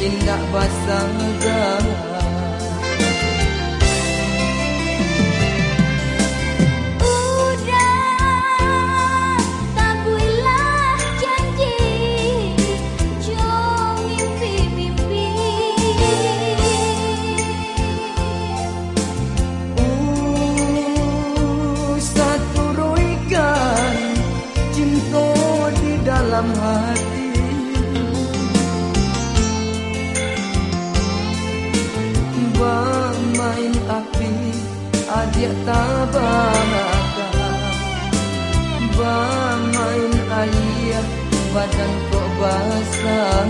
indah basang dalam hati adik tabaka Bermain air badan kok basah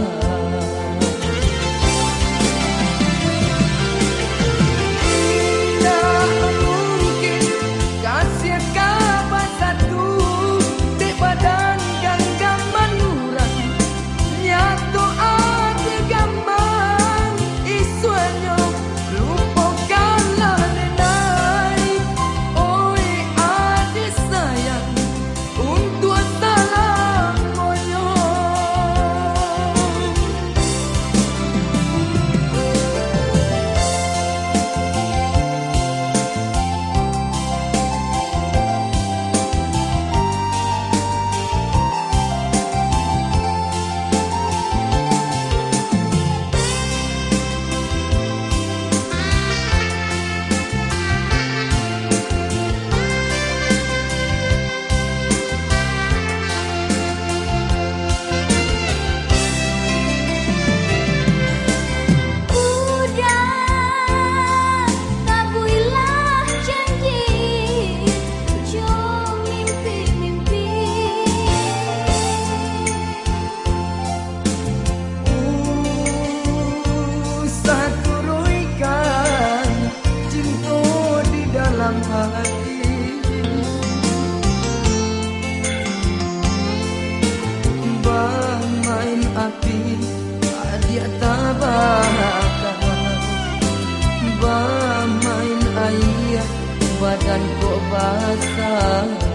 badan kok basah